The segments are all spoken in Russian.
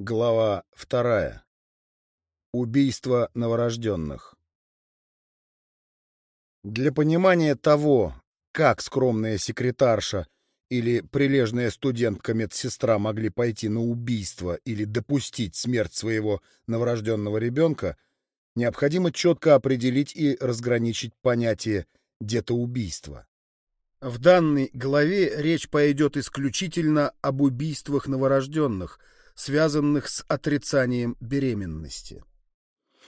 Глава вторая. Убийство новорожденных. Для понимания того, как скромная секретарша или прилежная студентка-медсестра могли пойти на убийство или допустить смерть своего новорожденного ребенка, необходимо четко определить и разграничить понятие детоубийства. В данной главе речь пойдет исключительно об убийствах новорожденных, связанных с отрицанием беременности.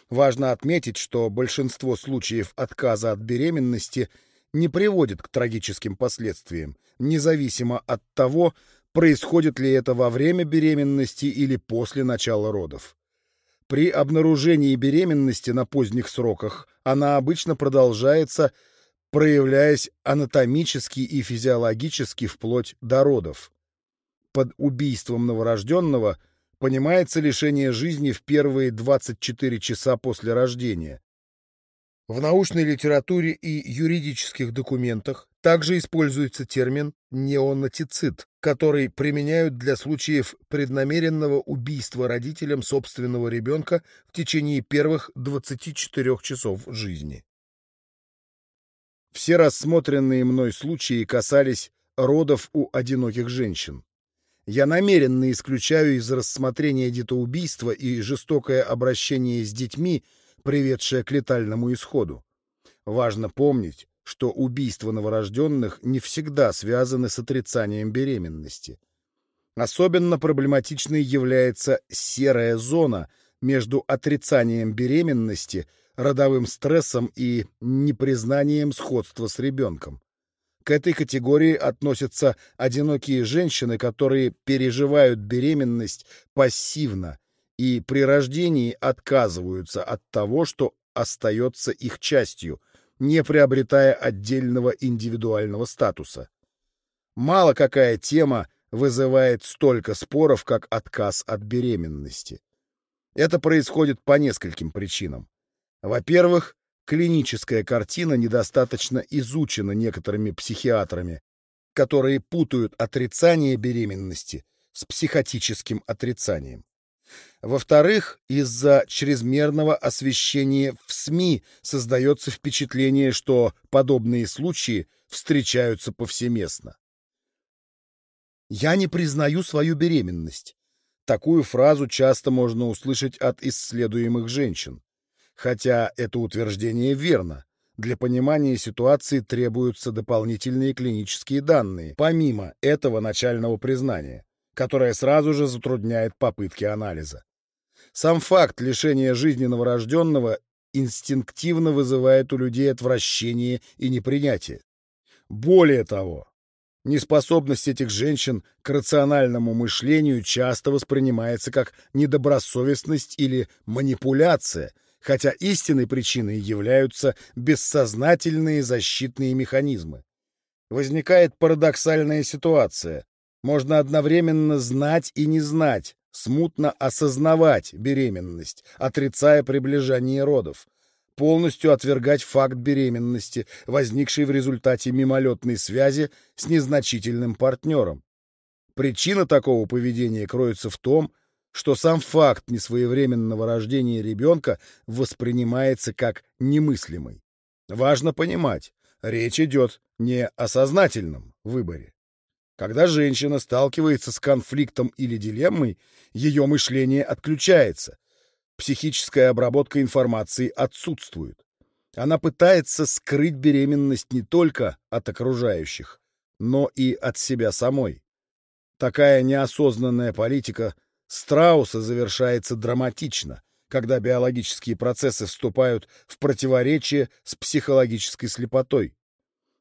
Важно отметить, что большинство случаев отказа от беременности не приводит к трагическим последствиям, независимо от того, происходит ли это во время беременности или после начала родов. При обнаружении беременности на поздних сроках она обычно продолжается проявляясь анатомически и физиологически вплоть до родов. Под убийством новорожденного понимается лишение жизни в первые 24 часа после рождения. В научной литературе и юридических документах также используется термин неонатицид, который применяют для случаев преднамеренного убийства родителям собственного ребенка в течение первых 24 часов жизни. Все рассмотренные мной случаи касались родов у одиноких женщин. Я намеренно исключаю из рассмотрения детоубийства и жестокое обращение с детьми, приведшее к летальному исходу. Важно помнить, что убийства новорожденных не всегда связаны с отрицанием беременности. Особенно проблематичной является серая зона между отрицанием беременности – родовым стрессом и непризнанием сходства с ребенком. К этой категории относятся одинокие женщины, которые переживают беременность пассивно и при рождении отказываются от того, что остается их частью, не приобретая отдельного индивидуального статуса. Мало какая тема вызывает столько споров, как отказ от беременности. Это происходит по нескольким причинам. Во-первых, клиническая картина недостаточно изучена некоторыми психиатрами, которые путают отрицание беременности с психотическим отрицанием. Во-вторых, из-за чрезмерного освещения в СМИ создается впечатление, что подобные случаи встречаются повсеместно. «Я не признаю свою беременность». Такую фразу часто можно услышать от исследуемых женщин. Хотя это утверждение верно. Для понимания ситуации требуются дополнительные клинические данные, помимо этого начального признания, которое сразу же затрудняет попытки анализа. Сам факт лишения жизни новорожденного инстинктивно вызывает у людей отвращение и непринятие. Более того, неспособность этих женщин к рациональному мышлению часто воспринимается как недобросовестность или манипуляция – хотя истинной причиной являются бессознательные защитные механизмы. Возникает парадоксальная ситуация. Можно одновременно знать и не знать, смутно осознавать беременность, отрицая приближение родов, полностью отвергать факт беременности, возникший в результате мимолетной связи с незначительным партнером. Причина такого поведения кроется в том, что сам факт несвоевременного рождения ребенка воспринимается как немыслимый. Важно понимать, речь идет не о сознательном выборе. Когда женщина сталкивается с конфликтом или дилеммой, ее мышление отключается, психическая обработка информации отсутствует. Она пытается скрыть беременность не только от окружающих, но и от себя самой. Такая неосознанная политика – Страуса завершается драматично, когда биологические процессы вступают в противоречие с психологической слепотой.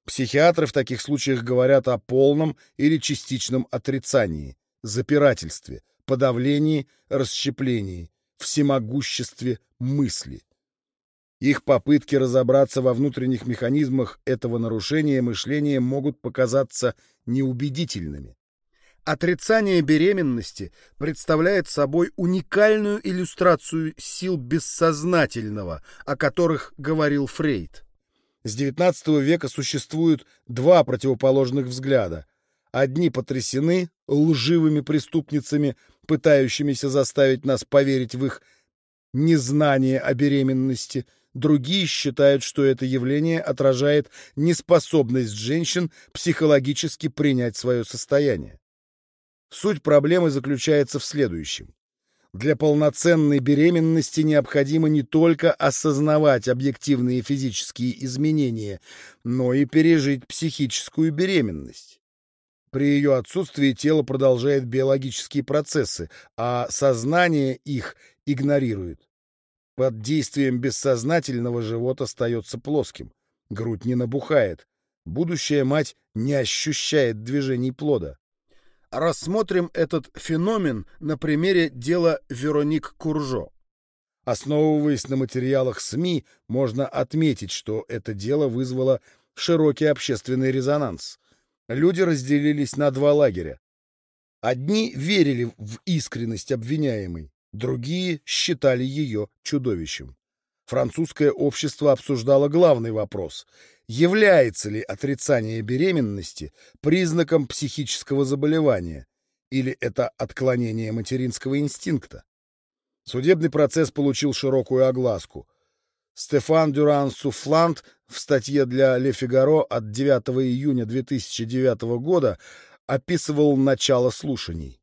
Психиатры в таких случаях говорят о полном или частичном отрицании, запирательстве, подавлении, расщеплении, всемогуществе мысли. Их попытки разобраться во внутренних механизмах этого нарушения мышления могут показаться неубедительными. Отрицание беременности представляет собой уникальную иллюстрацию сил бессознательного, о которых говорил Фрейд. С XIX века существуют два противоположных взгляда. Одни потрясены лживыми преступницами, пытающимися заставить нас поверить в их незнание о беременности, другие считают, что это явление отражает неспособность женщин психологически принять свое состояние. Суть проблемы заключается в следующем. Для полноценной беременности необходимо не только осознавать объективные физические изменения, но и пережить психическую беременность. При ее отсутствии тело продолжает биологические процессы, а сознание их игнорирует. Под действием бессознательного живот остается плоским, грудь не набухает, будущая мать не ощущает движений плода. Рассмотрим этот феномен на примере дела Вероник Куржо. Основываясь на материалах СМИ, можно отметить, что это дело вызвало широкий общественный резонанс. Люди разделились на два лагеря. Одни верили в искренность обвиняемой, другие считали ее чудовищем. Французское общество обсуждало главный вопрос – является ли отрицание беременности признаком психического заболевания или это отклонение материнского инстинкта. Судебный процесс получил широкую огласку. Стефан Дюран Суфлант в статье для «Ле Фигаро» от 9 июня 2009 года описывал начало слушаний.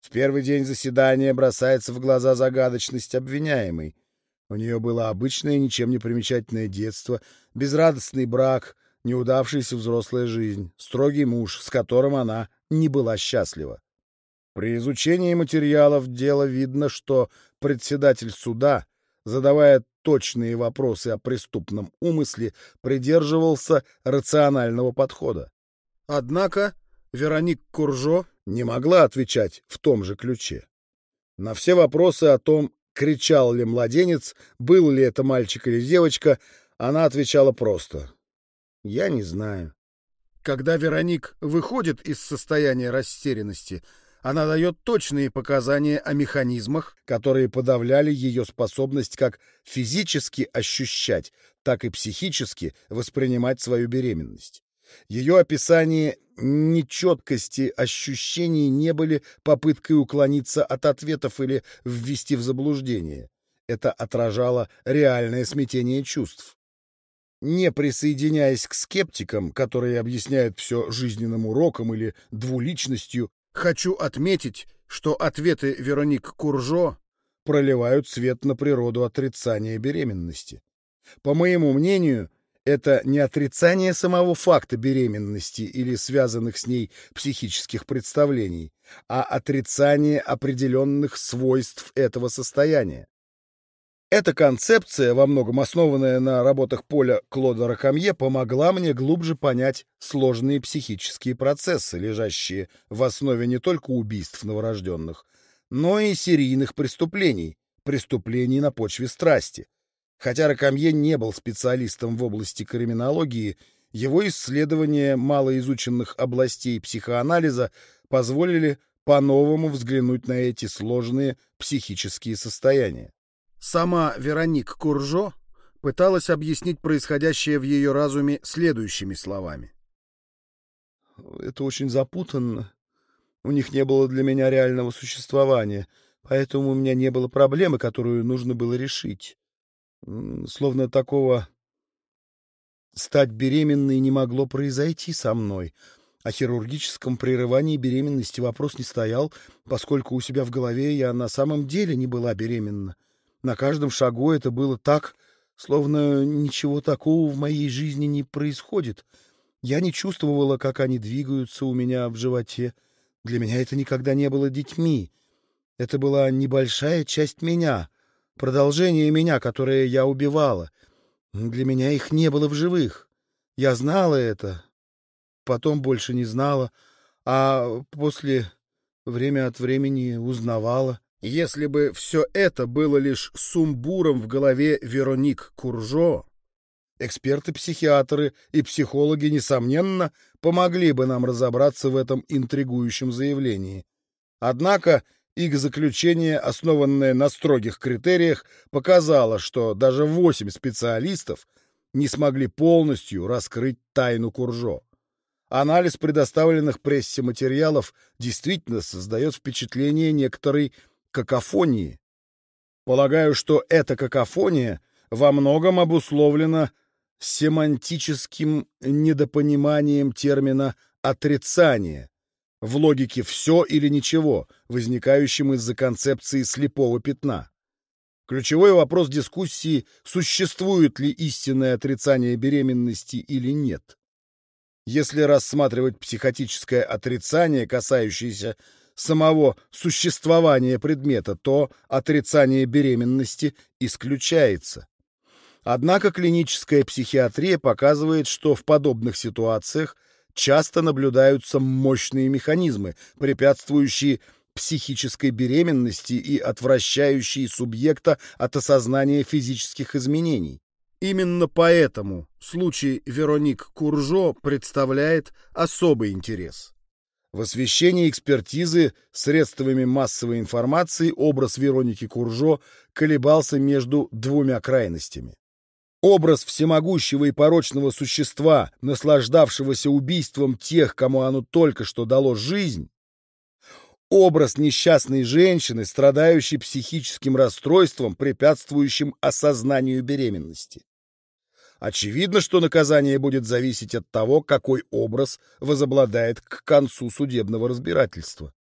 В первый день заседания бросается в глаза загадочность обвиняемой — у нее было обычное, ничем не примечательное детство, безрадостный брак, неудавшаяся взрослая жизнь, строгий муж, с которым она не была счастлива. При изучении материалов дела видно, что председатель суда, задавая точные вопросы о преступном умысле, придерживался рационального подхода. Однако Вероник Куржо не могла отвечать в том же ключе. На все вопросы о том, кричал ли младенец, был ли это мальчик или девочка, она отвечала просто. «Я не знаю». Когда Вероник выходит из состояния растерянности, она дает точные показания о механизмах, которые подавляли ее способность как физически ощущать, так и психически воспринимать свою беременность. Ее описание нечеткости ощущений не были попыткой уклониться от ответов или ввести в заблуждение. Это отражало реальное смятение чувств. Не присоединяясь к скептикам, которые объясняют все жизненным уроком или двуличностью, хочу отметить, что ответы Вероник Куржо проливают свет на природу отрицания беременности. По моему мнению, это не отрицание самого факта беременности или связанных с ней психических представлений, а отрицание определенных свойств этого состояния. Эта концепция, во многом основанная на работах Поля Клода Ракамье, помогла мне глубже понять сложные психические процессы, лежащие в основе не только убийств новорожденных, но и серийных преступлений, преступлений на почве страсти, Хотя Ракамье не был специалистом в области криминологии, его исследования малоизученных областей психоанализа позволили по-новому взглянуть на эти сложные психические состояния. Сама Вероник Куржо пыталась объяснить происходящее в ее разуме следующими словами. «Это очень запутанно. У них не было для меня реального существования, поэтому у меня не было проблемы, которую нужно было решить словно такого стать беременной не могло произойти со мной. О хирургическом прерывании беременности вопрос не стоял, поскольку у себя в голове я на самом деле не была беременна. На каждом шагу это было так, словно ничего такого в моей жизни не происходит. Я не чувствовала, как они двигаются у меня в животе. Для меня это никогда не было детьми. Это была небольшая часть меня — Продолжение меня, которое я убивала. Для меня их не было в живых. Я знала это, потом больше не знала, а после время от времени узнавала. Если бы все это было лишь сумбуром в голове Вероник Куржо, эксперты-психиатры и психологи, несомненно, помогли бы нам разобраться в этом интригующем заявлении. Однако их заключение, основанное на строгих критериях, показало, что даже восемь специалистов не смогли полностью раскрыть тайну Куржо. Анализ предоставленных прессе материалов действительно создает впечатление некоторой какофонии. Полагаю, что эта какофония во многом обусловлена семантическим недопониманием термина «отрицание» в логике «все или ничего», возникающим из-за концепции слепого пятна. Ключевой вопрос дискуссии – существует ли истинное отрицание беременности или нет. Если рассматривать психотическое отрицание, касающееся самого существования предмета, то отрицание беременности исключается. Однако клиническая психиатрия показывает, что в подобных ситуациях часто наблюдаются мощные механизмы, препятствующие психической беременности и отвращающие субъекта от осознания физических изменений. Именно поэтому случай Вероник Куржо представляет особый интерес. В освещении экспертизы средствами массовой информации образ Вероники Куржо колебался между двумя крайностями. Образ всемогущего и порочного существа, наслаждавшегося убийством тех, кому оно только что дало жизнь, образ несчастной женщины, страдающей психическим расстройством, препятствующим осознанию беременности. Очевидно, что наказание будет зависеть от того, какой образ возобладает к концу судебного разбирательства.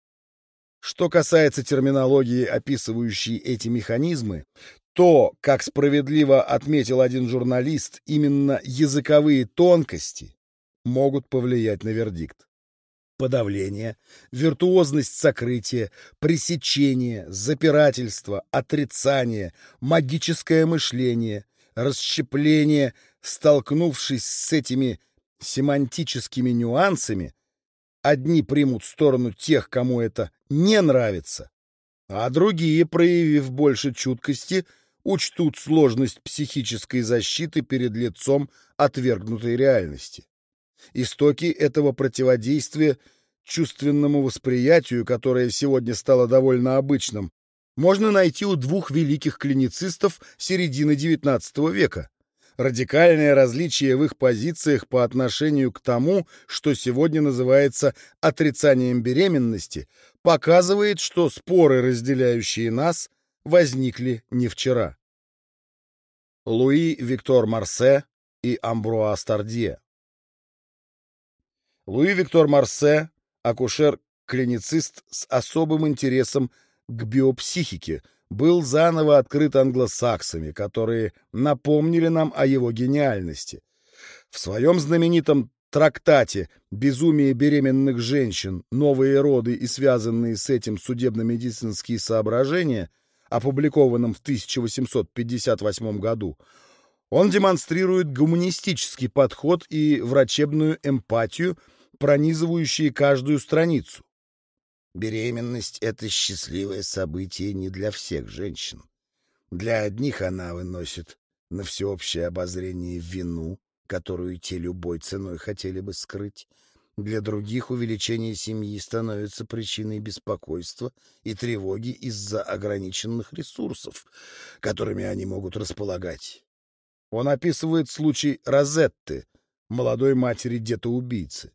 Что касается терминологии, описывающей эти механизмы, то, как справедливо отметил один журналист, именно языковые тонкости могут повлиять на вердикт. Подавление, виртуозность сокрытия, пресечение, запирательство, отрицание, магическое мышление, расщепление, столкнувшись с этими семантическими нюансами, одни примут сторону тех, кому это не нравится, а другие, проявив больше чуткости, учтут сложность психической защиты перед лицом отвергнутой реальности. Истоки этого противодействия чувственному восприятию, которое сегодня стало довольно обычным, можно найти у двух великих клиницистов середины XIX века. Радикальное различие в их позициях по отношению к тому, что сегодня называется отрицанием беременности, показывает, что споры, разделяющие нас, возникли не вчера. Луи Виктор Марсе и Амбруа Стардье Луи Виктор Марсе – акушер-клиницист с особым интересом к биопсихике, был заново открыт англосаксами, которые напомнили нам о его гениальности. В своем знаменитом трактате «Безумие беременных женщин. Новые роды и связанные с этим судебно-медицинские соображения», опубликованном в 1858 году, он демонстрирует гуманистический подход и врачебную эмпатию, пронизывающие каждую страницу. Беременность — это счастливое событие не для всех женщин. Для одних она выносит на всеобщее обозрение вину, которую те любой ценой хотели бы скрыть. Для других увеличение семьи становится причиной беспокойства и тревоги из-за ограниченных ресурсов, которыми они могут располагать. Он описывает случай Розетты, молодой матери детоубийцы.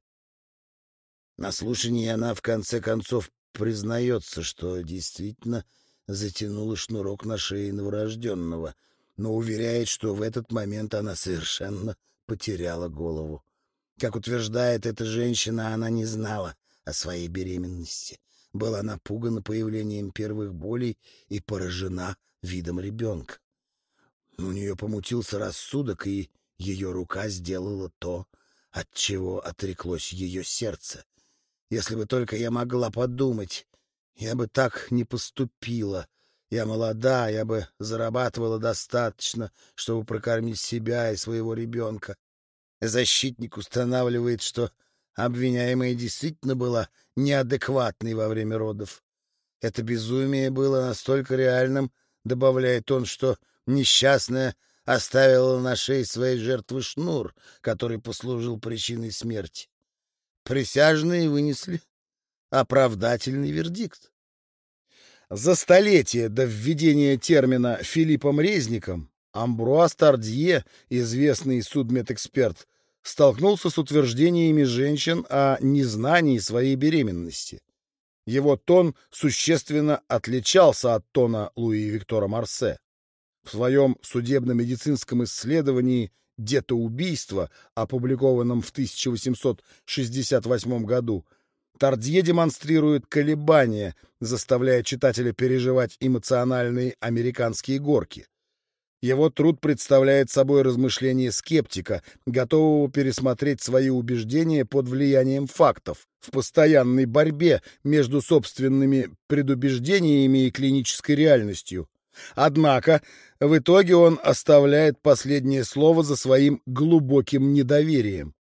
На слушании она в конце концов признается, что действительно затянула шнурок на шее новорожденного, но уверяет, что в этот момент она совершенно потеряла голову. Как утверждает эта женщина, она не знала о своей беременности, была напугана появлением первых болей и поражена видом ребенка. У нее помутился рассудок, и ее рука сделала то, от чего отреклось ее сердце — если бы только я могла подумать, я бы так не поступила. Я молода, я бы зарабатывала достаточно, чтобы прокормить себя и своего ребенка. Защитник устанавливает, что обвиняемая действительно была неадекватной во время родов. Это безумие было настолько реальным, добавляет он, что несчастная оставила на шее своей жертвы шнур, который послужил причиной смерти присяжные вынесли оправдательный вердикт. За столетие до введения термина Филиппом Резником Амбруаз Тардье, известный судмедэксперт, столкнулся с утвержденениями женщин о незнании своей беременности. Его тон существенно отличался от тона Луи Виктора Марсе. В своем судебно-медицинском исследовании «Детоубийство», опубликованном в 1868 году, Тардье демонстрирует колебания, заставляя читателя переживать эмоциональные американские горки. Его труд представляет собой размышление скептика, готового пересмотреть свои убеждения под влиянием фактов, в постоянной борьбе между собственными предубеждениями и клинической реальностью. Однако в итоге он оставляет последнее слово за своим глубоким недоверием.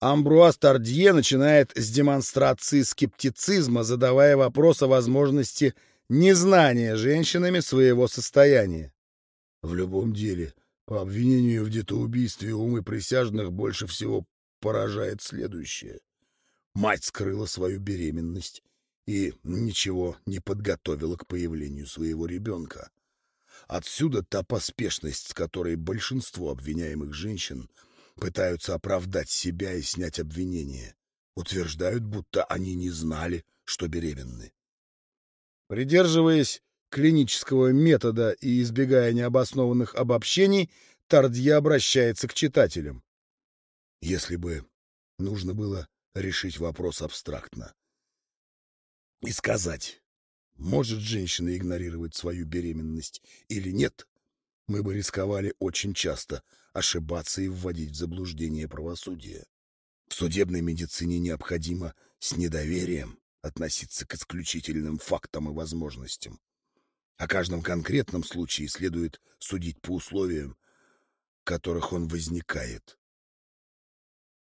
Амбруаз Тардье начинает с демонстрации скептицизма, задавая вопрос о возможности незнания женщинами своего состояния. В любом деле, по обвинению в детоубийстве умы присяжных больше всего поражает следующее. Мать скрыла свою беременность и ничего не подготовила к появлению своего ребенка. Отсюда та поспешность, с которой большинство обвиняемых женщин — пытаются оправдать себя и снять обвинение. Утверждают, будто они не знали, что беременны. Придерживаясь клинического метода и избегая необоснованных обобщений, Тардье обращается к читателям. Если бы нужно было решить вопрос абстрактно и сказать, может женщина игнорировать свою беременность или нет, мы бы рисковали очень часто ошибаться и вводить в заблуждение правосудие. В судебной медицине необходимо с недоверием относиться к исключительным фактам и возможностям. О каждом конкретном случае следует судить по условиям, в которых он возникает.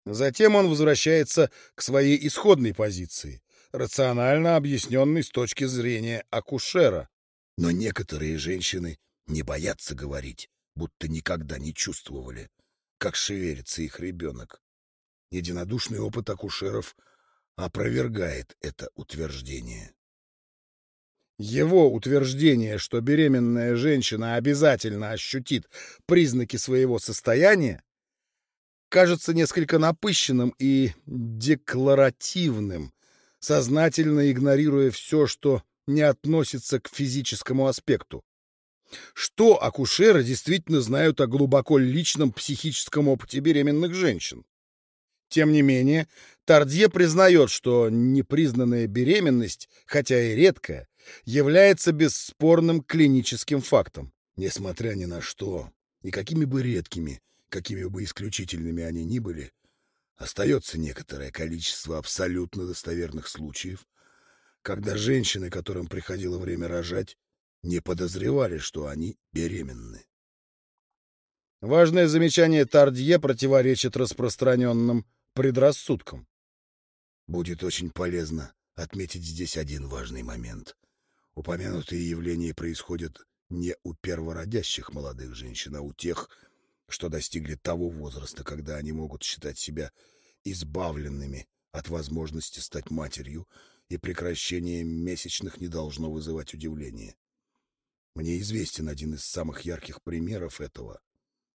Затем он возвращается к своей исходной позиции, рационально объясненной с точки зрения акушера. Но некоторые женщины не боятся говорить будто никогда не чувствовали, как шевелится их ребенок. Единодушный опыт акушеров опровергает это утверждение. Его утверждение, что беременная женщина обязательно ощутит признаки своего состояния, кажется несколько напыщенным и декларативным, сознательно игнорируя все, что не относится к физическому аспекту. Что акушеры действительно знают о глубоко личном психическом опыте беременных женщин? Тем не менее, Тардье признает, что непризнанная беременность, хотя и редкая, является бесспорным клиническим фактом. Несмотря ни на что, и какими бы редкими, какими бы исключительными они ни были, остается некоторое количество абсолютно достоверных случаев, когда женщины, которым приходило время рожать, не подозревали, что они беременны. Важное замечание Тардье противоречит распространенным предрассудкам. Будет очень полезно отметить здесь один важный момент. Упомянутые явления происходят не у первородящих молодых женщин, а у тех, что достигли того возраста, когда они могут считать себя избавленными от возможности стать матерью, и прекращение месячных не должно вызывать удивления. Мне известен один из самых ярких примеров этого,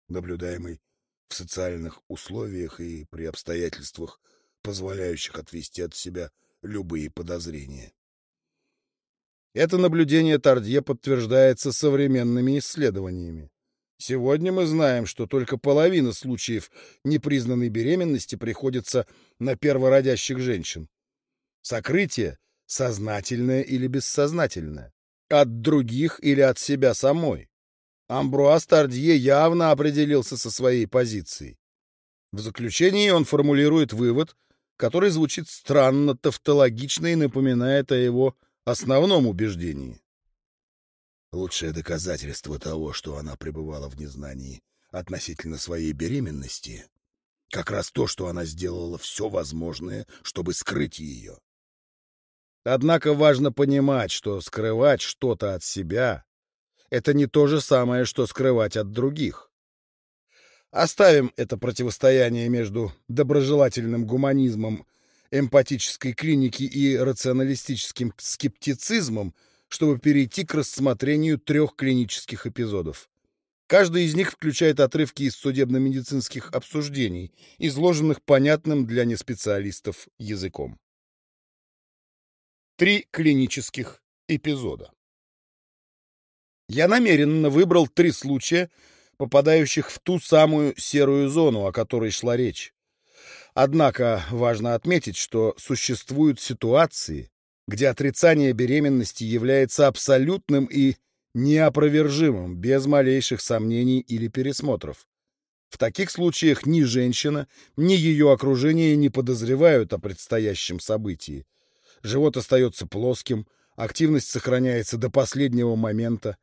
наблюдаемый в социальных условиях и при обстоятельствах, позволяющих отвести от себя любые подозрения. Это наблюдение Тардье подтверждается современными исследованиями. Сегодня мы знаем, что только половина случаев непризнанной беременности приходится на первородящих женщин. Сокрытие — сознательное или бессознательное от других или от себя самой. Амбруаз Тардье явно определился со своей позицией. В заключении он формулирует вывод, который звучит странно, тавтологично и напоминает о его основном убеждении. Лучшее доказательство того, что она пребывала в незнании относительно своей беременности, как раз то, что она сделала все возможное, чтобы скрыть ее. Однако важно понимать, что скрывать что-то от себя — это не то же самое, что скрывать от других. Оставим это противостояние между доброжелательным гуманизмом эмпатической клиники и рационалистическим скептицизмом, чтобы перейти к рассмотрению трех клинических эпизодов. Каждый из них включает отрывки из судебно-медицинских обсуждений, изложенных понятным для неспециалистов языком. Три клинических эпизода. Я намеренно выбрал три случая, попадающих в ту самую серую зону, о которой шла речь. Однако важно отметить, что существуют ситуации, где отрицание беременности является абсолютным и неопровержимым, без малейших сомнений или пересмотров. В таких случаях ни женщина, ни ее окружение не подозревают о предстоящем событии. Живот остается плоским, активность сохраняется до последнего момента.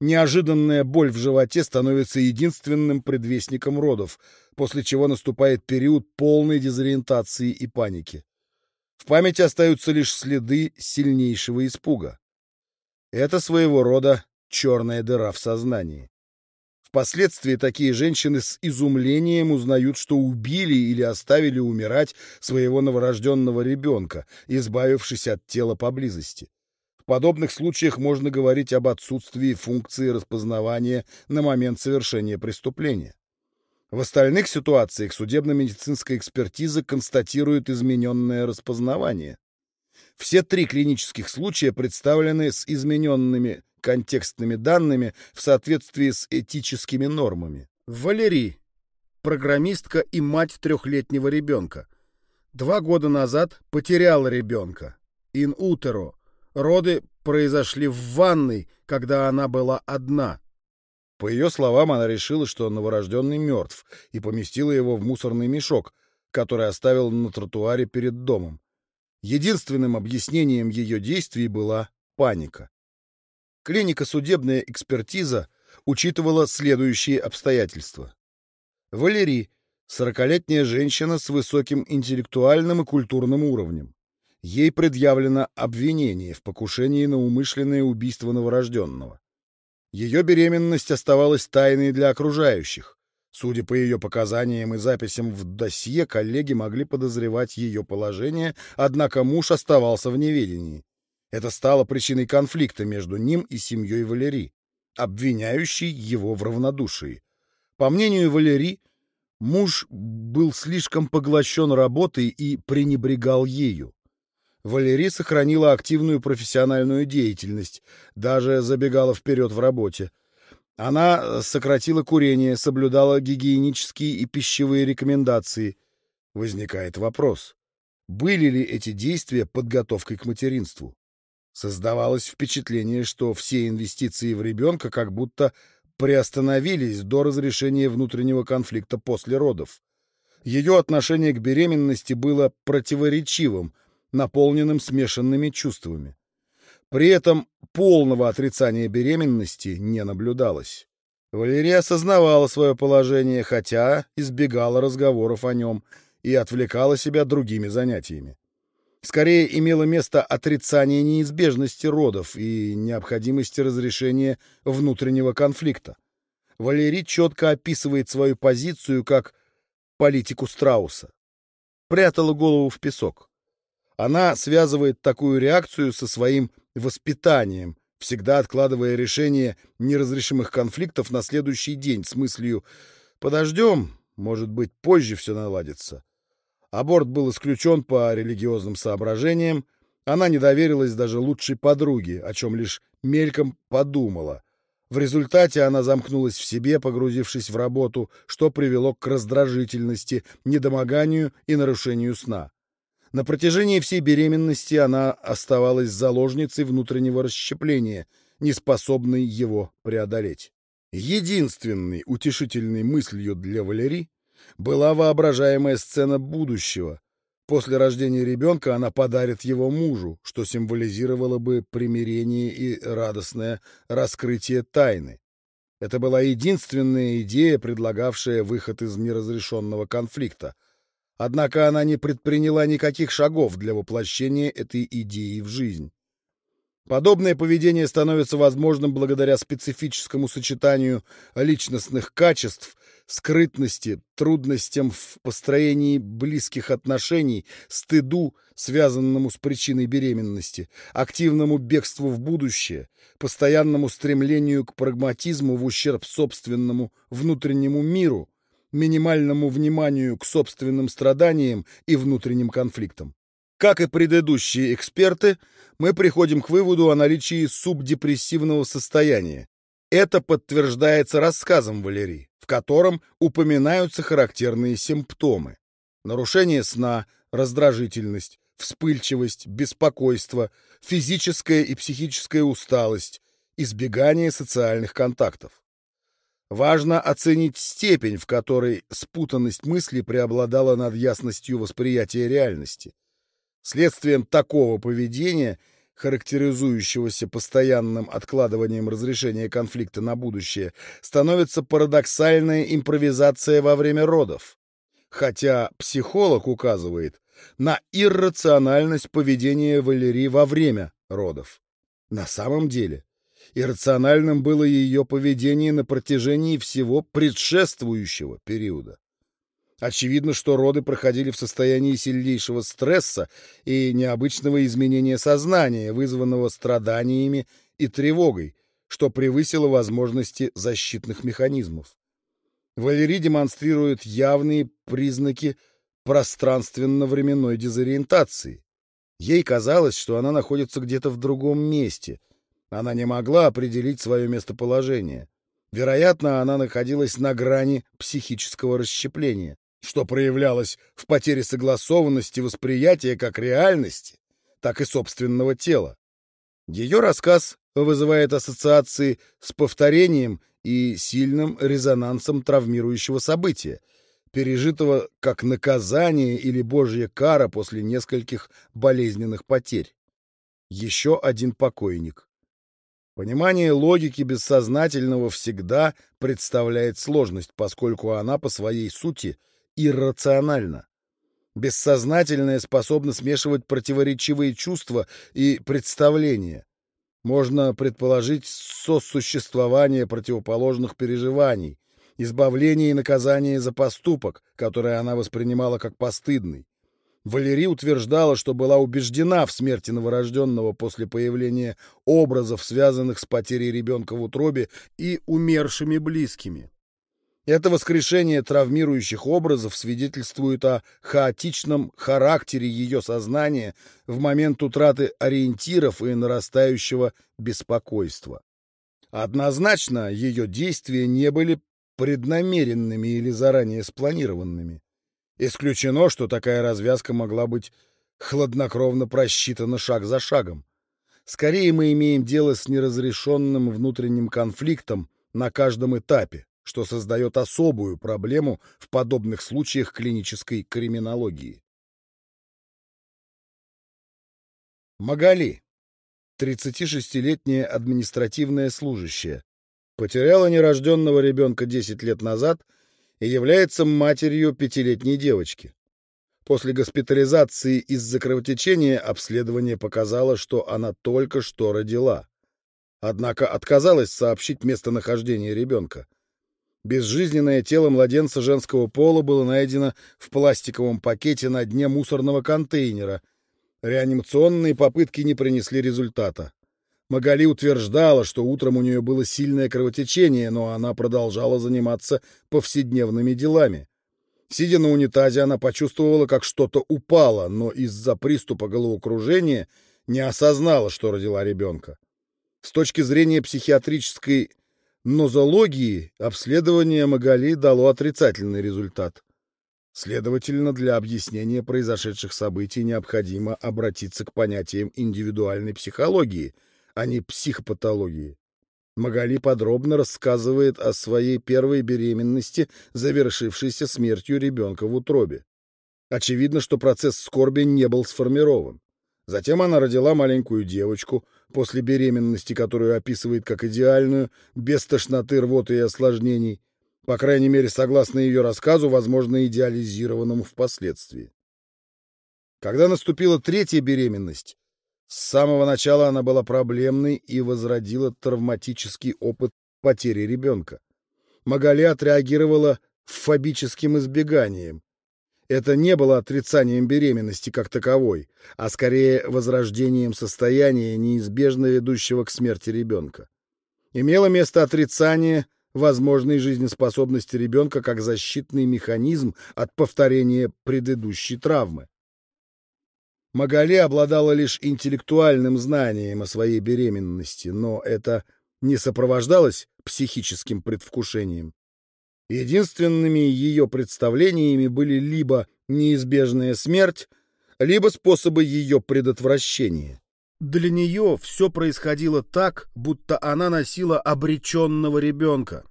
Неожиданная боль в животе становится единственным предвестником родов, после чего наступает период полной дезориентации и паники. В памяти остаются лишь следы сильнейшего испуга. Это своего рода черная дыра в сознании. Впоследствии такие женщины с изумлением узнают, что убили или оставили умирать своего новорожденного ребенка, избавившись от тела поблизости. В подобных случаях можно говорить об отсутствии функции распознавания на момент совершения преступления. В остальных ситуациях судебно-медицинская экспертиза констатирует измененное распознавание. Все три клинических случая представлены с измененными контекстными данными в соответствии с этическими нормами. Валерий, программистка и мать трехлетнего ребенка. Два года назад потеряла ребенка. Ин утеро. Роды произошли в ванной, когда она была одна. По ее словам, она решила, что новорожденный мертв, и поместила его в мусорный мешок, который оставил на тротуаре перед домом. Единственным объяснением ее действий была паника. Клиника судебная экспертиза учитывала следующие обстоятельства. Валерий — сорокалетняя женщина с высоким интеллектуальным и культурным уровнем. Ей предъявлено обвинение в покушении на умышленное убийство новорожденного. Ее беременность оставалась тайной для окружающих. Судя по ее показаниям и записям в досье, коллеги могли подозревать ее положение, однако муж оставался в неведении. Это стало причиной конфликта между ним и семьей Валерий, обвиняющей его в равнодушии. По мнению Валерий, муж был слишком поглощен работой и пренебрегал ею. Валерий сохранила активную профессиональную деятельность, даже забегала вперед в работе. Она сократила курение, соблюдала гигиенические и пищевые рекомендации. Возникает вопрос, были ли эти действия подготовкой к материнству? Создавалось впечатление, что все инвестиции в ребенка как будто приостановились до разрешения внутреннего конфликта после родов. Ее отношение к беременности было противоречивым, наполненным смешанными чувствами. При этом полного отрицания беременности не наблюдалось. Валерия осознавала свое положение, хотя избегала разговоров о нем и отвлекала себя другими занятиями. Скорее имело место отрицание неизбежности родов и необходимости разрешения внутреннего конфликта. Валерий четко описывает свою позицию как политику Страуса. Прятала голову в песок. Она связывает такую реакцию со своим воспитанием, всегда откладывая решение неразрешимых конфликтов на следующий день с мыслью «подождем, может быть, позже все наладится». Аборт был исключен по религиозным соображениям. Она не доверилась даже лучшей подруге, о чем лишь мельком подумала. В результате она замкнулась в себе, погрузившись в работу, что привело к раздражительности, недомоганию и нарушению сна. На протяжении всей беременности она оставалась заложницей внутреннего расщепления, неспособной его преодолеть. Единственной утешительной мыслью для Валерии была воображаемая сцена будущего. После рождения ребенка она подарит его мужу, что символизировало бы примирение и радостное раскрытие тайны. Это была единственная идея, предлагавшая выход из неразрешенного конфликта. Однако она не предприняла никаких шагов для воплощения этой идеи в жизнь. Подобное поведение становится возможным благодаря специфическому сочетанию личностных качеств, скрытности, трудностям в построении близких отношений, стыду, связанному с причиной беременности, активному бегству в будущее, постоянному стремлению к прагматизму в ущерб собственному внутреннему миру, минимальному вниманию к собственным страданиям и внутренним конфликтам. Как и предыдущие эксперты, мы приходим к выводу о наличии субдепрессивного состояния. Это подтверждается рассказом Валерии, в котором упоминаются характерные симптомы. Нарушение сна, раздражительность, вспыльчивость, беспокойство, физическая и психическая усталость, избегание социальных контактов. Важно оценить степень, в которой спутанность мысли преобладала над ясностью восприятия реальности. Следствием такого поведения, характеризующегося постоянным откладыванием разрешения конфликта на будущее, становится парадоксальная импровизация во время родов. Хотя психолог указывает на иррациональность поведения Валерии во время родов. На самом деле, иррациональным было ее поведение на протяжении всего предшествующего периода. Очевидно, что роды проходили в состоянии сильнейшего стресса и необычного изменения сознания, вызванного страданиями и тревогой, что превысило возможности защитных механизмов. Валерий демонстрирует явные признаки пространственно-временной дезориентации. Ей казалось, что она находится где-то в другом месте. Она не могла определить свое местоположение. Вероятно, она находилась на грани психического расщепления что проявлялось в потере согласованности восприятия как реальности, так и собственного тела. Ее рассказ вызывает ассоциации с повторением и сильным резонансом травмирующего события, пережитого как наказание или божья кара после нескольких болезненных потерь. Еще один покойник. Понимание логики бессознательного всегда представляет сложность, поскольку она по своей сути иррационально. Бессознательное способно смешивать противоречивые чувства и представления. Можно предположить сосуществование противоположных переживаний, избавление и наказание за поступок, который она воспринимала как постыдный. Валерий утверждала, что была убеждена в смерти новорожденного после появления образов, связанных с потерей ребенка в утробе и умершими близкими. Это воскрешение травмирующих образов свидетельствует о хаотичном характере ее сознания в момент утраты ориентиров и нарастающего беспокойства. Однозначно, ее действия не были преднамеренными или заранее спланированными. Исключено, что такая развязка могла быть хладнокровно просчитана шаг за шагом. Скорее мы имеем дело с неразрешенным внутренним конфликтом на каждом этапе, что создает особую проблему в подобных случаях клинической криминологии. Магали, 36-летняя административная служащая, потеряла нерожденного ребенка 10 лет назад и является матерью пятилетней девочки. После госпитализации из-за кровотечения обследование показало, что она только что родила. Однако отказалась сообщить местонахождение ребенка. Безжизненное тело младенца женского пола было найдено в пластиковом пакете на дне мусорного контейнера. Реанимационные попытки не принесли результата. Магали утверждала, что утром у нее было сильное кровотечение, но она продолжала заниматься повседневными делами. Сидя на унитазе, она почувствовала, как что-то упало, но из-за приступа головокружения не осознала, что родила ребенка. С точки зрения психиатрической нозологии обследование Магали дало отрицательный результат. Следовательно, для объяснения произошедших событий необходимо обратиться к понятиям индивидуальной психологии, а не психопатологии. Магали подробно рассказывает о своей первой беременности, завершившейся смертью ребенка в утробе. Очевидно, что процесс скорби не был сформирован. Затем она родила маленькую девочку, после беременности, которую описывает как идеальную, без тошноты, рвоты и осложнений, по крайней мере, согласно ее рассказу, возможно, идеализированному впоследствии. Когда наступила третья беременность, С самого начала она была проблемной и возродила травматический опыт потери ребенка. Магали отреагировала фобическим избеганием. Это не было отрицанием беременности как таковой, а скорее возрождением состояния, неизбежно ведущего к смерти ребенка. Имело место отрицание возможной жизнеспособности ребенка как защитный механизм от повторения предыдущей травмы. Магали обладала лишь интеллектуальным знанием о своей беременности, но это не сопровождалось психическим предвкушением. Единственными ее представлениями были либо неизбежная смерть, либо способы ее предотвращения. Для нее все происходило так, будто она носила обреченного ребенка.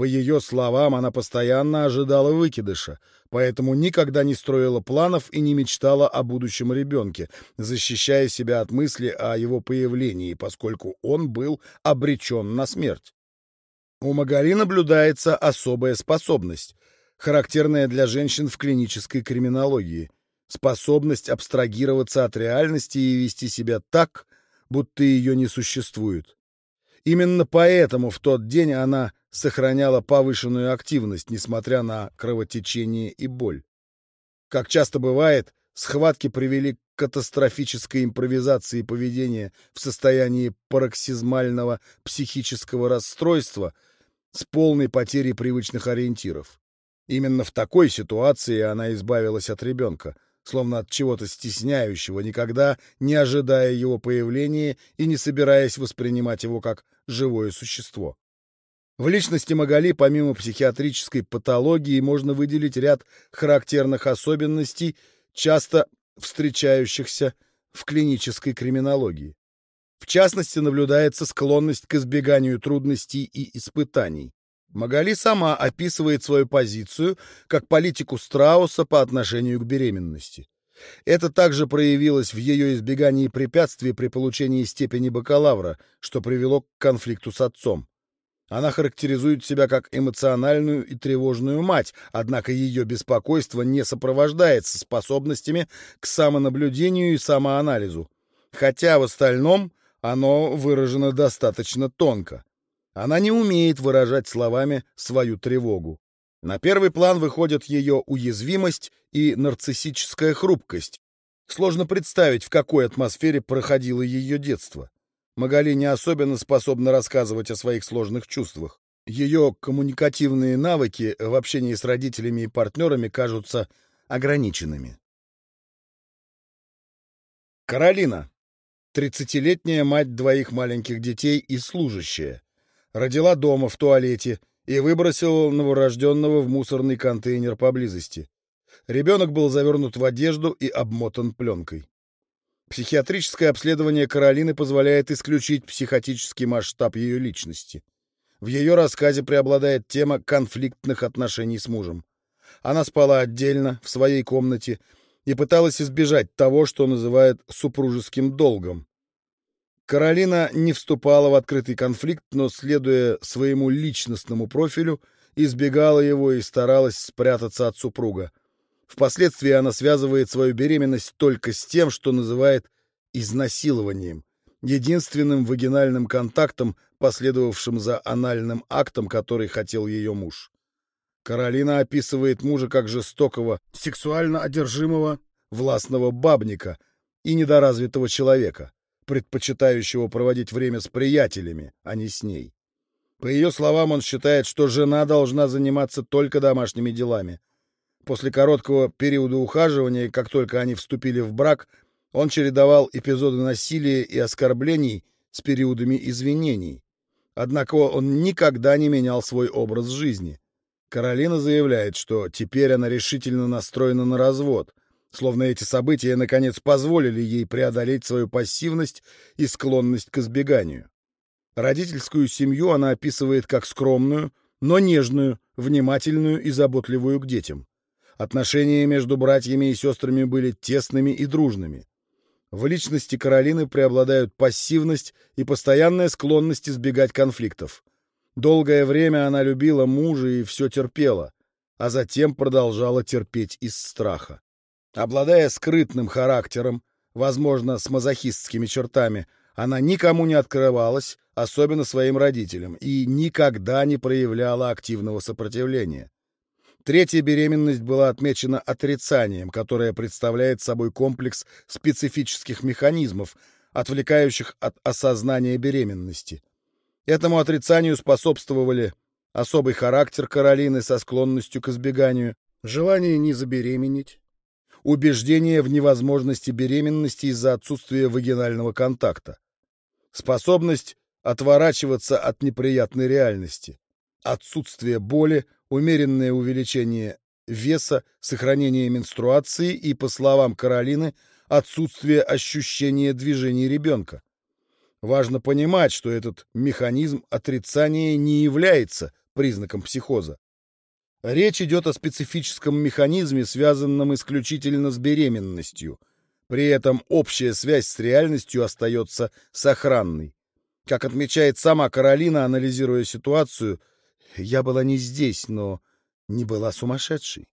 По ее словам, она постоянно ожидала выкидыша, поэтому никогда не строила планов и не мечтала о будущем ребенке, защищая себя от мысли о его появлении, поскольку он был обречен на смерть. У Магари наблюдается особая способность, характерная для женщин в клинической криминологии — способность абстрагироваться от реальности и вести себя так, будто ее не существует. Именно поэтому в тот день она сохраняла повышенную активность, несмотря на кровотечение и боль. Как часто бывает, схватки привели к катастрофической импровизации поведения в состоянии пароксизмального психического расстройства — с полной потерей привычных ориентиров. Именно в такой ситуации она избавилась от ребенка, словно от чего-то стесняющего, никогда не ожидая его появления и не собираясь воспринимать его как живое существо. В личности Магали, помимо психиатрической патологии, можно выделить ряд характерных особенностей, часто встречающихся в клинической криминологии. В частности, наблюдается склонность к избеганию трудностей и испытаний. Магали сама описывает свою позицию как политику Страуса по отношению к беременности. Это также проявилось в ее избегании препятствий при получении степени бакалавра, что привело к конфликту с отцом. Она характеризует себя как эмоциональную и тревожную мать, однако ее беспокойство не сопровождается способностями к самонаблюдению и самоанализу. Хотя в остальном оно выражено достаточно тонко. Она не умеет выражать словами свою тревогу. На первый план выходят ее уязвимость и нарциссическая хрупкость. Сложно представить, в какой атмосфере проходило ее детство. Магали не особенно способна рассказывать о своих сложных чувствах. Ее коммуникативные навыки в общении с родителями и партнерами кажутся ограниченными. Каролина. Тридцатилетняя мать двоих маленьких детей и служащая. Родила дома в туалете и выбросила новорожденного в мусорный контейнер поблизости. Ребенок был завернут в одежду и обмотан пленкой. Психиатрическое обследование Каролины позволяет исключить психотический масштаб ее личности. В ее рассказе преобладает тема конфликтных отношений с мужем. Она спала отдельно, в своей комнате, и пыталась избежать того, что называют супружеским долгом. Каролина не вступала в открытый конфликт, но, следуя своему личностному профилю, избегала его и старалась спрятаться от супруга. Впоследствии она связывает свою беременность только с тем, что называет изнасилованием, единственным вагинальным контактом, последовавшим за анальным актом, который хотел ее муж. Каролина описывает мужа как жестокого, сексуально одержимого, властного бабника и недоразвитого человека, предпочитающего проводить время с приятелями, а не с ней. По ее словам, он считает, что жена должна заниматься только домашними делами. После короткого периода ухаживания, как только они вступили в брак, он чередовал эпизоды насилия и оскорблений с периодами извинений. Однако он никогда не менял свой образ жизни. Каролина заявляет, что теперь она решительно настроена на развод, словно эти события наконец позволили ей преодолеть свою пассивность и склонность к избеганию. Родительскую семью она описывает как скромную, но нежную, внимательную и заботливую к детям. Отношения между братьями и сестрами были тесными и дружными. В личности Каролины преобладают пассивность и постоянная склонность избегать конфликтов. Долгое время она любила мужа и все терпела, а затем продолжала терпеть из страха. Обладая скрытным характером, возможно, с мазохистскими чертами, она никому не открывалась, особенно своим родителям, и никогда не проявляла активного сопротивления. Третья беременность была отмечена отрицанием, которое представляет собой комплекс специфических механизмов, отвлекающих от осознания беременности. Этому отрицанию способствовали особый характер Каролины со склонностью к избеганию, желание не забеременеть, убеждение в невозможности беременности из-за отсутствия вагинального контакта, способность отворачиваться от неприятной реальности, отсутствие боли, умеренное увеличение веса, сохранение менструации и, по словам Каролины, отсутствие ощущения движения ребенка. Важно понимать, что этот механизм отрицания не является признаком психоза. Речь идет о специфическом механизме, связанном исключительно с беременностью. При этом общая связь с реальностью остается сохранной. Как отмечает сама Каролина, анализируя ситуацию, я была не здесь, но не была сумасшедшей.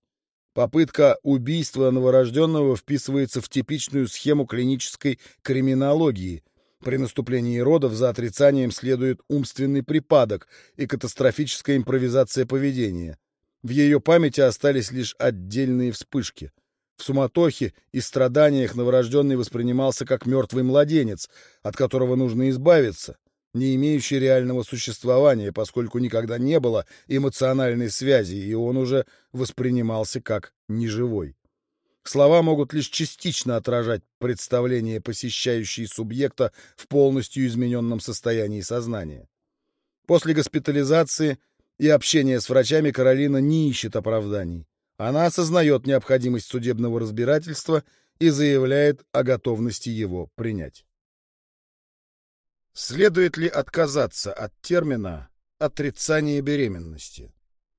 Попытка убийства новорожденного вписывается в типичную схему клинической криминологии. При наступлении родов за отрицанием следует умственный припадок и катастрофическая импровизация поведения. В ее памяти остались лишь отдельные вспышки. В суматохе и страданиях новорожденный воспринимался как мертвый младенец, от которого нужно избавиться, не имеющий реального существования, поскольку никогда не было эмоциональной связи, и он уже воспринимался как неживой. Слова могут лишь частично отражать представление, посещающие субъекта в полностью измененном состоянии сознания. После госпитализации и общения с врачами Каролина не ищет оправданий. Она осознает необходимость судебного разбирательства и заявляет о готовности его принять. Следует ли отказаться от термина «отрицание беременности»?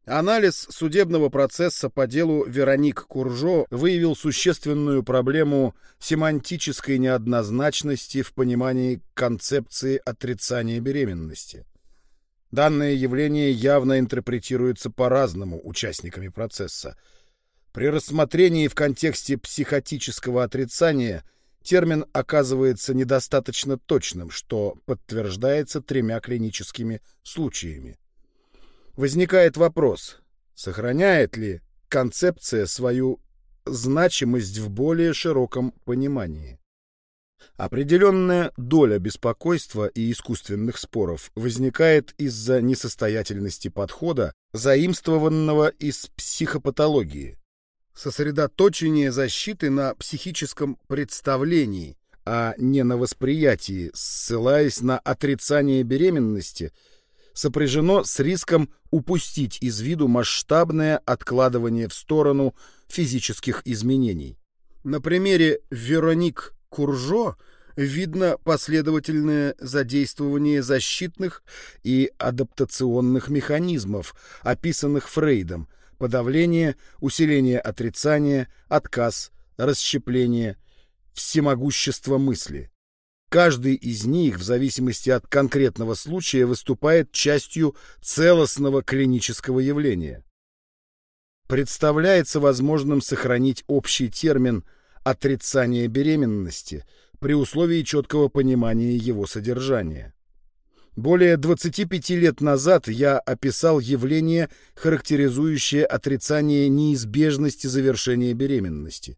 Анализ судебного процесса по делу Вероник Куржо выявил существенную проблему семантической неоднозначности в понимании концепции отрицания беременности. Данное явление явно интерпретируется по-разному участниками процесса. При рассмотрении в контексте психотического отрицания – термин оказывается недостаточно точным, что подтверждается тремя клиническими случаями. Возникает вопрос, сохраняет ли концепция свою значимость в более широком понимании? Определенная доля беспокойства и искусственных споров возникает из-за несостоятельности подхода, заимствованного из психопатологии, сосредоточение защиты на психическом представлении, а не на восприятии, ссылаясь на отрицание беременности, сопряжено с риском упустить из виду масштабное откладывание в сторону физических изменений. На примере Вероник Куржо видно последовательное задействование защитных и адаптационных механизмов, описанных Фрейдом, подавление, усиление отрицания, отказ, расщепление, всемогущество мысли. Каждый из них, в зависимости от конкретного случая, выступает частью целостного клинического явления. Представляется возможным сохранить общий термин «отрицание беременности» при условии четкого понимания его содержания. Более 25 лет назад я описал явление, характеризующее отрицание неизбежности завершения беременности.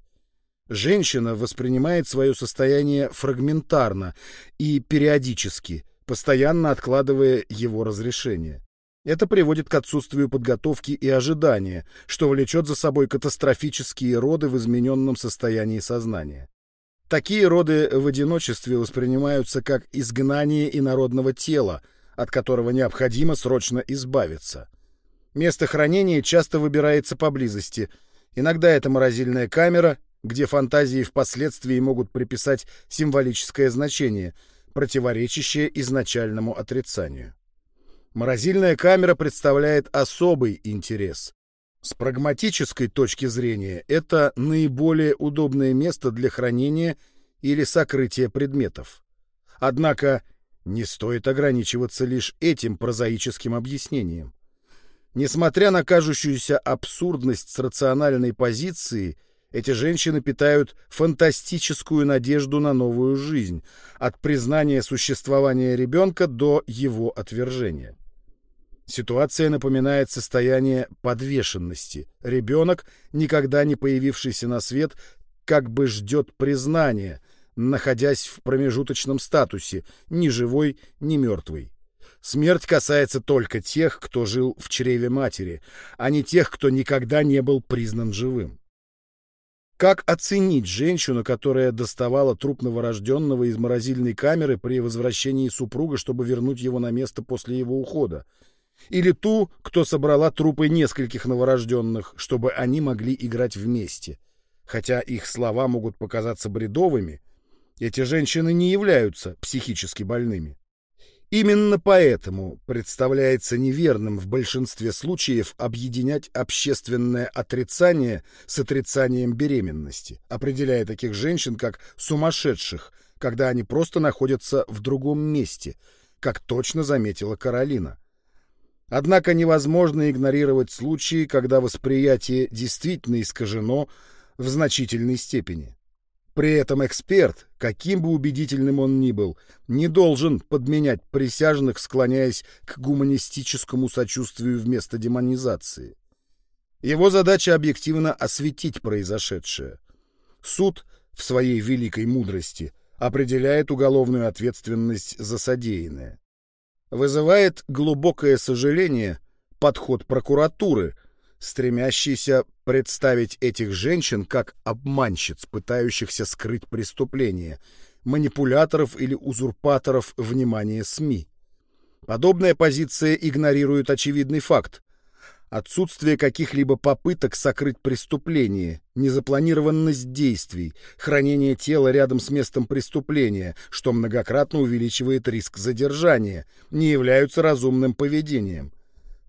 Женщина воспринимает свое состояние фрагментарно и периодически, постоянно откладывая его разрешение. Это приводит к отсутствию подготовки и ожидания, что влечет за собой катастрофические роды в измененном состоянии сознания. Такие роды в одиночестве воспринимаются как изгнание инородного тела, от которого необходимо срочно избавиться. Место хранения часто выбирается поблизости. Иногда это морозильная камера, где фантазии впоследствии могут приписать символическое значение, противоречащее изначальному отрицанию. Морозильная камера представляет особый интерес. С прагматической точки зрения это наиболее удобное место для хранения или сокрытия предметов. Однако не стоит ограничиваться лишь этим прозаическим объяснением. Несмотря на кажущуюся абсурдность с рациональной позиции, Эти женщины питают фантастическую надежду на новую жизнь, от признания существования ребенка до его отвержения. Ситуация напоминает состояние подвешенности. Ребенок, никогда не появившийся на свет, как бы ждет признания, находясь в промежуточном статусе, ни живой, ни мертвый. Смерть касается только тех, кто жил в чреве матери, а не тех, кто никогда не был признан живым. Как оценить женщину, которая доставала труп новорожденного из морозильной камеры при возвращении супруга, чтобы вернуть его на место после его ухода? Или ту, кто собрала трупы нескольких новорожденных, чтобы они могли играть вместе? Хотя их слова могут показаться бредовыми, эти женщины не являются психически больными. Именно поэтому представляется неверным в большинстве случаев объединять общественное отрицание с отрицанием беременности, определяя таких женщин как сумасшедших, когда они просто находятся в другом месте, как точно заметила Каролина. Однако невозможно игнорировать случаи, когда восприятие действительно искажено в значительной степени. При этом эксперт, каким бы убедительным он ни был, не должен подменять присяжных, склоняясь к гуманистическому сочувствию вместо демонизации. Его задача объективно осветить произошедшее. Суд в своей великой мудрости определяет уголовную ответственность за содеянное. Вызывает глубокое сожаление подход прокуратуры – стремящийся представить этих женщин как обманщиц, пытающихся скрыть преступление, манипуляторов или узурпаторов внимания СМИ. Подобная позиция игнорирует очевидный факт. Отсутствие каких-либо попыток сокрыть преступление, незапланированность действий, хранение тела рядом с местом преступления, что многократно увеличивает риск задержания, не являются разумным поведением.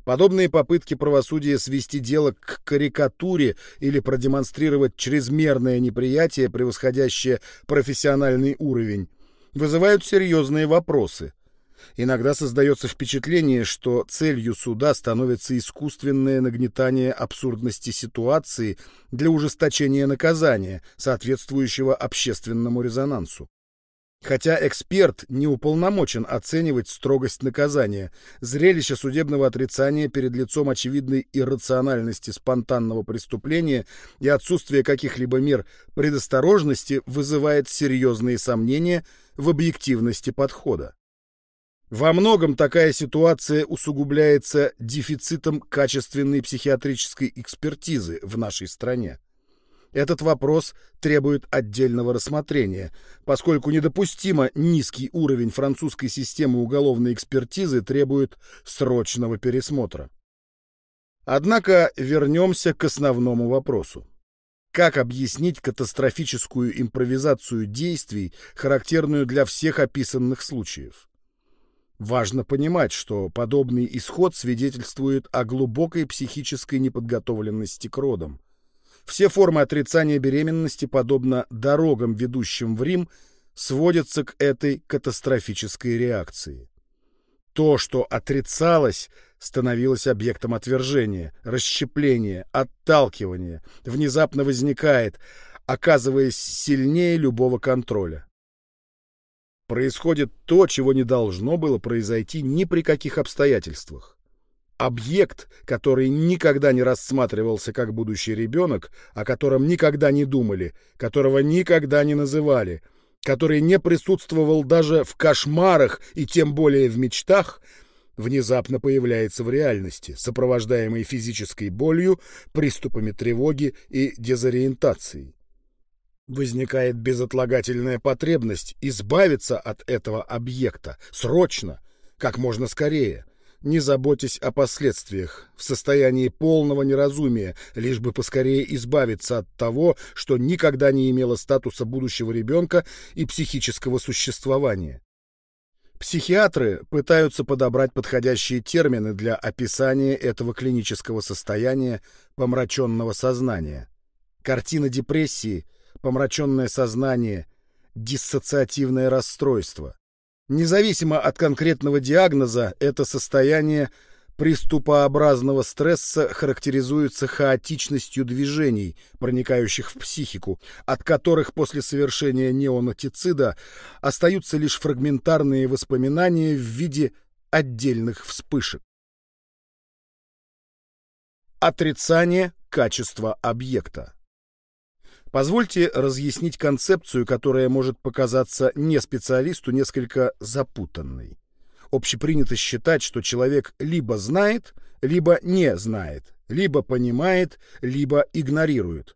Подобные попытки правосудия свести дело к карикатуре или продемонстрировать чрезмерное неприятие, превосходящее профессиональный уровень, вызывают серьезные вопросы. Иногда создается впечатление, что целью суда становится искусственное нагнетание абсурдности ситуации для ужесточения наказания, соответствующего общественному резонансу. Хотя эксперт не уполномочен оценивать строгость наказания, зрелище судебного отрицания перед лицом очевидной иррациональности спонтанного преступления и отсутствия каких-либо мер предосторожности вызывает серьезные сомнения в объективности подхода. Во многом такая ситуация усугубляется дефицитом качественной психиатрической экспертизы в нашей стране. Этот вопрос требует отдельного рассмотрения, поскольку недопустимо низкий уровень французской системы уголовной экспертизы требует срочного пересмотра. Однако вернемся к основному вопросу. Как объяснить катастрофическую импровизацию действий, характерную для всех описанных случаев? Важно понимать, что подобный исход свидетельствует о глубокой психической неподготовленности к родам. Все формы отрицания беременности, подобно дорогам, ведущим в Рим, сводятся к этой катастрофической реакции. То, что отрицалось, становилось объектом отвержения, расщепления, отталкивания, внезапно возникает, оказываясь сильнее любого контроля. Происходит то, чего не должно было произойти ни при каких обстоятельствах объект, который никогда не рассматривался как будущий ребенок, о котором никогда не думали, которого никогда не называли, который не присутствовал даже в кошмарах и тем более в мечтах, внезапно появляется в реальности, сопровождаемой физической болью, приступами тревоги и дезориентацией. Возникает безотлагательная потребность избавиться от этого объекта срочно, как можно скорее – не заботясь о последствиях, в состоянии полного неразумия, лишь бы поскорее избавиться от того, что никогда не имело статуса будущего ребенка и психического существования. Психиатры пытаются подобрать подходящие термины для описания этого клинического состояния помраченного сознания. Картина депрессии, помраченное сознание, диссоциативное расстройство. Независимо от конкретного диагноза, это состояние приступообразного стресса характеризуется хаотичностью движений, проникающих в психику, от которых после совершения неонатицида остаются лишь фрагментарные воспоминания в виде отдельных вспышек. Отрицание качества объекта. Позвольте разъяснить концепцию, которая может показаться не специалисту несколько запутанной. Общепринято считать, что человек либо знает, либо не знает, либо понимает, либо игнорирует.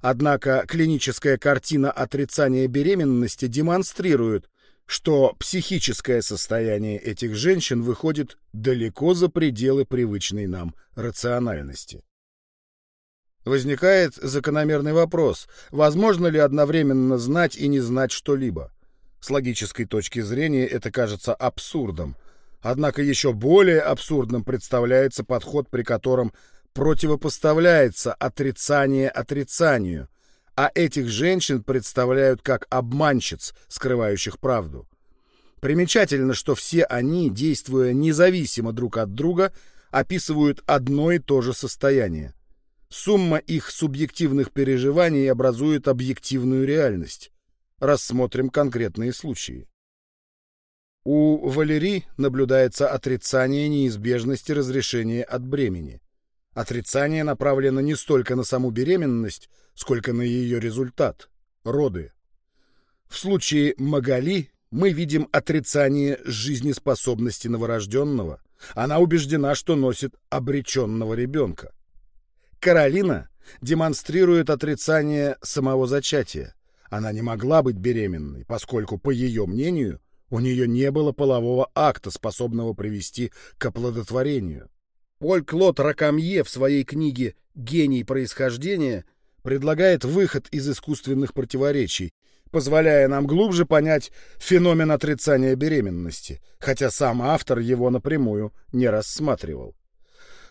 Однако клиническая картина отрицания беременности демонстрирует, что психическое состояние этих женщин выходит далеко за пределы привычной нам рациональности. Возникает закономерный вопрос, возможно ли одновременно знать и не знать что-либо. С логической точки зрения это кажется абсурдом. Однако еще более абсурдным представляется подход, при котором противопоставляется отрицание отрицанию, а этих женщин представляют как обманщиц, скрывающих правду. Примечательно, что все они, действуя независимо друг от друга, описывают одно и то же состояние – Сумма их субъективных переживаний образует объективную реальность. Рассмотрим конкретные случаи. У Валерии наблюдается отрицание неизбежности разрешения от бремени. Отрицание направлено не столько на саму беременность, сколько на ее результат – роды. В случае Магали мы видим отрицание жизнеспособности новорожденного. Она убеждена, что носит обреченного ребенка. Каролина демонстрирует отрицание самого зачатия. Она не могла быть беременной, поскольку, по ее мнению, у нее не было полового акта, способного привести к оплодотворению. Поль Клод Ракамье в своей книге «Гений происхождения» предлагает выход из искусственных противоречий, позволяя нам глубже понять феномен отрицания беременности, хотя сам автор его напрямую не рассматривал.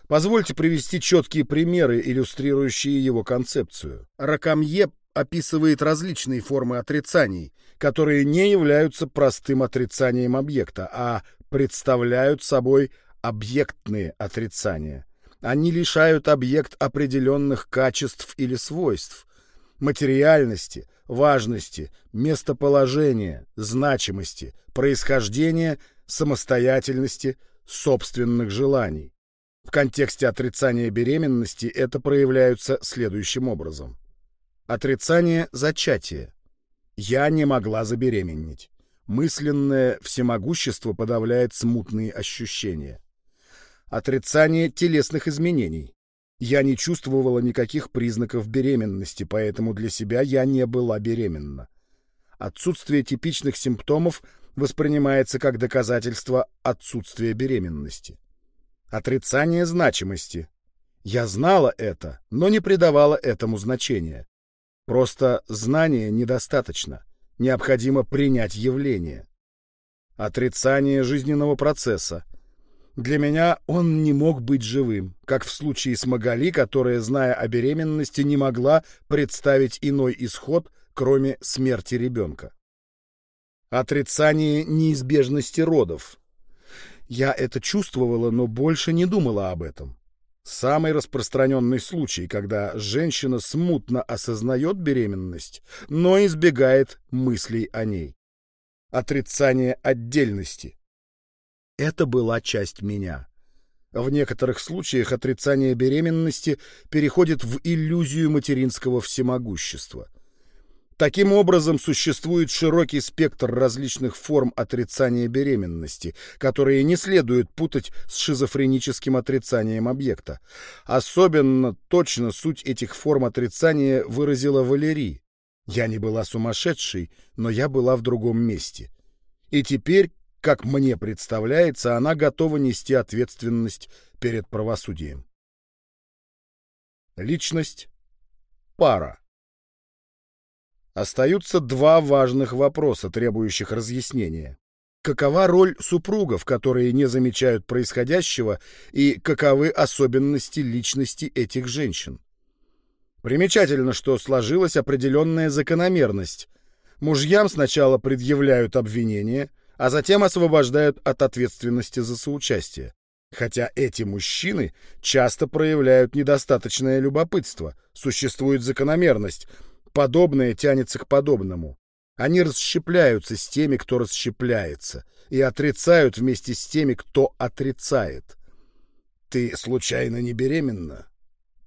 Позвольте привести четкие примеры, иллюстрирующие его концепцию. Ракамье описывает различные формы отрицаний, которые не являются простым отрицанием объекта, а представляют собой объектные отрицания. Они лишают объект определенных качеств или свойств, материальности, важности, местоположения, значимости, происхождения, самостоятельности, собственных желаний. В контексте отрицания беременности это проявляется следующим образом. Отрицание зачатия. Я не могла забеременеть. Мысленное всемогущество подавляет смутные ощущения. Отрицание телесных изменений. Я не чувствовала никаких признаков беременности, поэтому для себя я не была беременна. Отсутствие типичных симптомов воспринимается как доказательство отсутствия беременности. Отрицание значимости. Я знала это, но не придавала этому значения. Просто знания недостаточно. Необходимо принять явление. Отрицание жизненного процесса. Для меня он не мог быть живым, как в случае с Магали, которая, зная о беременности, не могла представить иной исход, кроме смерти ребенка. Отрицание неизбежности родов. Я это чувствовала, но больше не думала об этом. Самый распространенный случай, когда женщина смутно осознает беременность, но избегает мыслей о ней. Отрицание отдельности. Это была часть меня. В некоторых случаях отрицание беременности переходит в иллюзию материнского всемогущества — Таким образом, существует широкий спектр различных форм отрицания беременности, которые не следует путать с шизофреническим отрицанием объекта. Особенно точно суть этих форм отрицания выразила Валерий. Я не была сумасшедшей, но я была в другом месте. И теперь, как мне представляется, она готова нести ответственность перед правосудием. Личность. Пара. Остаются два важных вопроса, требующих разъяснения. Какова роль супругов, которые не замечают происходящего, и каковы особенности личности этих женщин? Примечательно, что сложилась определенная закономерность. Мужьям сначала предъявляют обвинения, а затем освобождают от ответственности за соучастие. Хотя эти мужчины часто проявляют недостаточное любопытство, существует закономерность, подобное тянется к подобному. Они расщепляются с теми, кто расщепляется, и отрицают вместе с теми, кто отрицает. Ты случайно не беременна?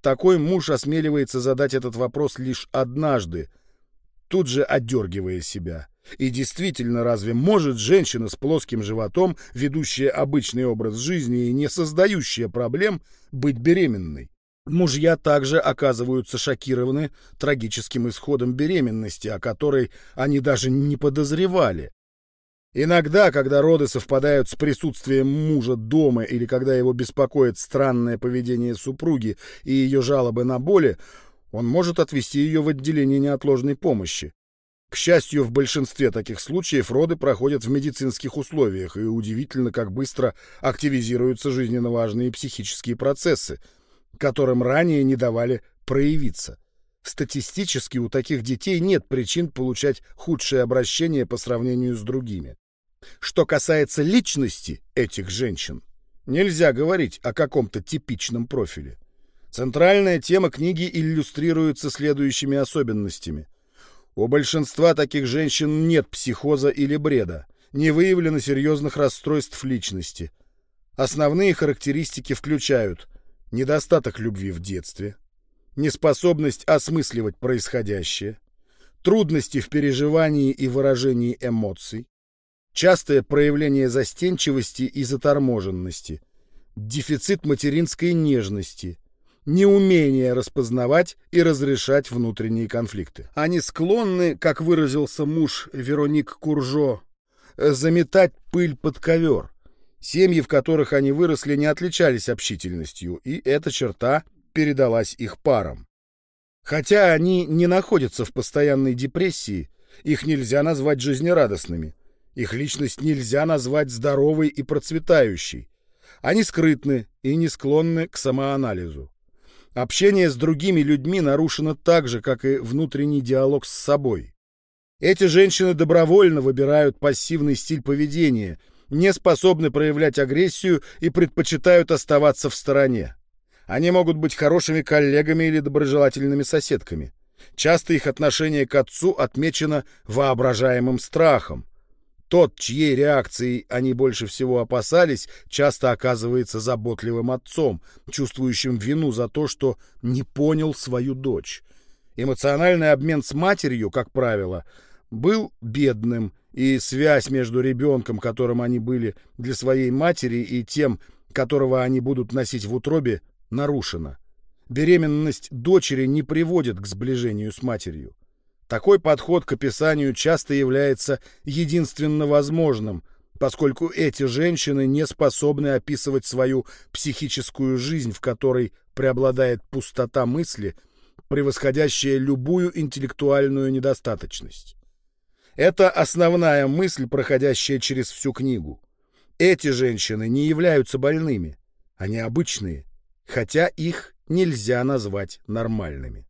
Такой муж осмеливается задать этот вопрос лишь однажды, тут же отдергивая себя. И действительно, разве может женщина с плоским животом, ведущая обычный образ жизни и не создающая проблем, быть беременной? Мужья также оказываются шокированы трагическим исходом беременности, о которой они даже не подозревали. Иногда, когда роды совпадают с присутствием мужа дома или когда его беспокоит странное поведение супруги и ее жалобы на боли, он может отвести ее в отделение неотложной помощи. К счастью, в большинстве таких случаев роды проходят в медицинских условиях, и удивительно, как быстро активизируются жизненно важные психические процессы, которым ранее не давали проявиться. Статистически у таких детей нет причин получать худшее обращение по сравнению с другими. Что касается личности этих женщин, нельзя говорить о каком-то типичном профиле. Центральная тема книги иллюстрируется следующими особенностями. У большинства таких женщин нет психоза или бреда, не выявлено серьезных расстройств личности. Основные характеристики включают недостаток любви в детстве, неспособность осмысливать происходящее, трудности в переживании и выражении эмоций, частое проявление застенчивости и заторможенности, дефицит материнской нежности, неумение распознавать и разрешать внутренние конфликты. Они склонны, как выразился муж Вероник Куржо, заметать пыль под ковер. Семьи, в которых они выросли, не отличались общительностью, и эта черта передалась их парам. Хотя они не находятся в постоянной депрессии, их нельзя назвать жизнерадостными. Их личность нельзя назвать здоровой и процветающей. Они скрытны и не склонны к самоанализу. Общение с другими людьми нарушено так же, как и внутренний диалог с собой. Эти женщины добровольно выбирают пассивный стиль поведения, не способны проявлять агрессию и предпочитают оставаться в стороне. Они могут быть хорошими коллегами или доброжелательными соседками. Часто их отношение к отцу отмечено воображаемым страхом. Тот, чьей реакцией они больше всего опасались, часто оказывается заботливым отцом, чувствующим вину за то, что не понял свою дочь. Эмоциональный обмен с матерью, как правило, был бедным, и связь между ребенком, которым они были для своей матери, и тем, которого они будут носить в утробе, нарушена. Беременность дочери не приводит к сближению с матерью. Такой подход к описанию часто является единственно возможным, поскольку эти женщины не способны описывать свою психическую жизнь, в которой преобладает пустота мысли, превосходящая любую интеллектуальную недостаточность. Это основная мысль, проходящая через всю книгу. Эти женщины не являются больными, они обычные, хотя их нельзя назвать нормальными.